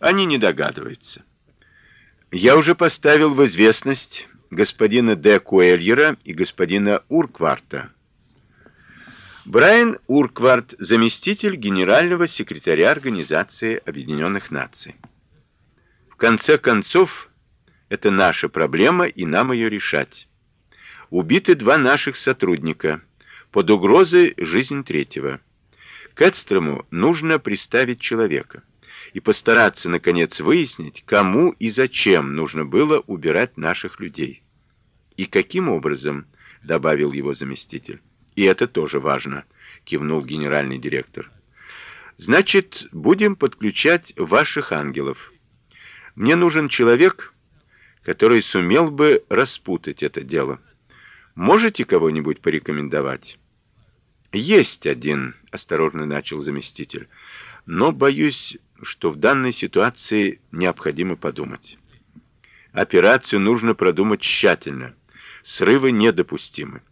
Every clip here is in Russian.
Они не догадываются. Я уже поставил в известность господина Де Куэльера и господина Уркварта. Брайан Уркварт, заместитель генерального секретаря Организации Объединенных Наций. В конце концов, это наша проблема, и нам ее решать. Убиты два наших сотрудника. Под угрозой жизнь третьего. К Эдстрому нужно приставить человека и постараться, наконец, выяснить, кому и зачем нужно было убирать наших людей. И каким образом, добавил его заместитель. И это тоже важно, кивнул генеральный директор. Значит, будем подключать ваших ангелов. Мне нужен человек, который сумел бы распутать это дело. Можете кого-нибудь порекомендовать? Есть один, осторожно начал заместитель. Но боюсь, что в данной ситуации необходимо подумать. Операцию нужно продумать тщательно. Срывы недопустимы.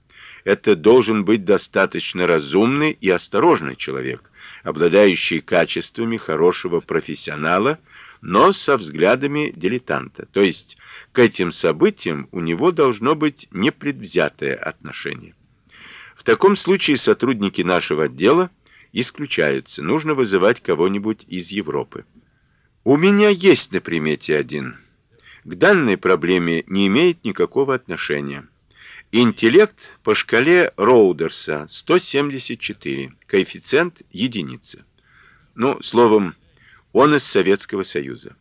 Это должен быть достаточно разумный и осторожный человек, обладающий качествами хорошего профессионала, но со взглядами дилетанта. То есть к этим событиям у него должно быть непредвзятое отношение. В таком случае сотрудники нашего отдела исключаются. Нужно вызывать кого-нибудь из Европы. У меня есть на примете один. К данной проблеме не имеет никакого отношения. Интеллект по шкале Роудерса 174, коэффициент единица. Ну, словом, он из Советского Союза.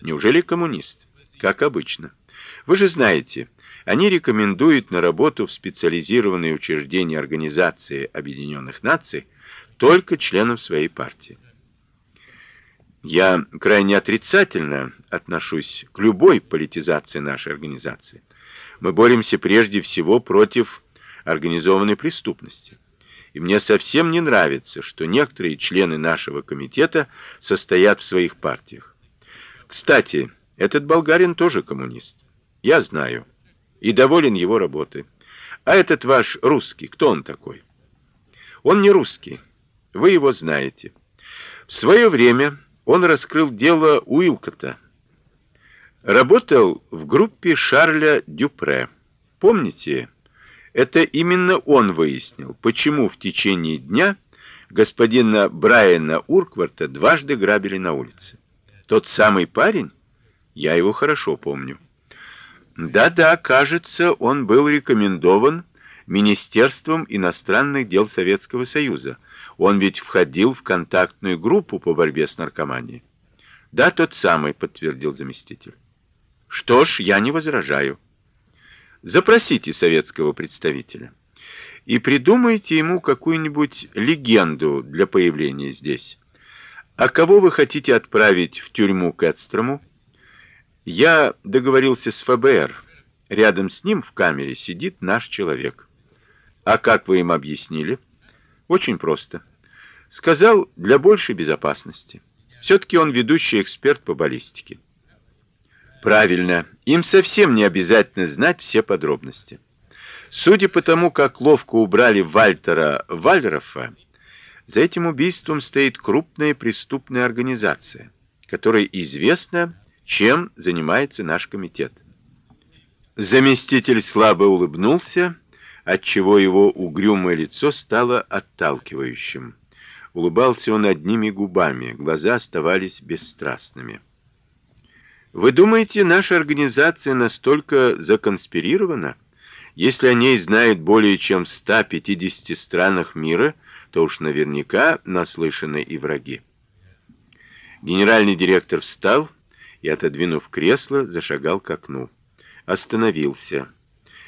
Неужели коммунист? Как обычно. Вы же знаете, они рекомендуют на работу в специализированные учреждения Организации Объединенных Наций только членов своей партии. Я крайне отрицательно отношусь к любой политизации нашей организации. Мы боремся прежде всего против организованной преступности. И мне совсем не нравится, что некоторые члены нашего комитета состоят в своих партиях. Кстати, этот болгарин тоже коммунист. Я знаю и доволен его работой. А этот ваш русский, кто он такой? Он не русский. Вы его знаете. В свое время он раскрыл дело Уилкота. Работал в группе Шарля Дюпре. Помните? Это именно он выяснил, почему в течение дня господина Брайана Уркварта дважды грабили на улице. Тот самый парень? Я его хорошо помню. Да-да, кажется, он был рекомендован Министерством иностранных дел Советского Союза. Он ведь входил в контактную группу по борьбе с наркоманией. Да, тот самый, подтвердил заместитель. Что ж, я не возражаю. Запросите советского представителя и придумайте ему какую-нибудь легенду для появления здесь. А кого вы хотите отправить в тюрьму к Эдстрому? Я договорился с ФБР. Рядом с ним в камере сидит наш человек. А как вы им объяснили? Очень просто. Сказал для большей безопасности. все таки он ведущий эксперт по баллистике. Правильно. Им совсем не обязательно знать все подробности. Судя по тому, как ловко убрали Вальтера Вальрофа, за этим убийством стоит крупная преступная организация, которой известно, чем занимается наш комитет. Заместитель слабо улыбнулся, отчего его угрюмое лицо стало отталкивающим. Улыбался он одними губами, глаза оставались бесстрастными. Вы думаете, наша организация настолько законспирирована? Если о ней знают более чем в 150 странах мира, то уж наверняка наслышаны и враги. Генеральный директор встал и, отодвинув кресло, зашагал к окну. Остановился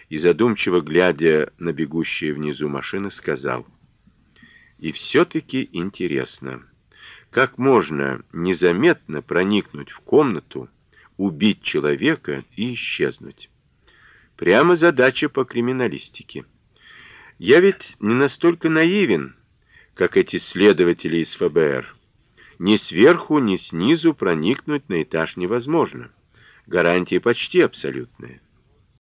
и, задумчиво глядя на бегущие внизу машины, сказал, «И все-таки интересно, как можно незаметно проникнуть в комнату, убить человека и исчезнуть. Прямо задача по криминалистике. Я ведь не настолько наивен, как эти следователи из ФБР. Ни сверху, ни снизу проникнуть на этаж невозможно. Гарантии почти абсолютные.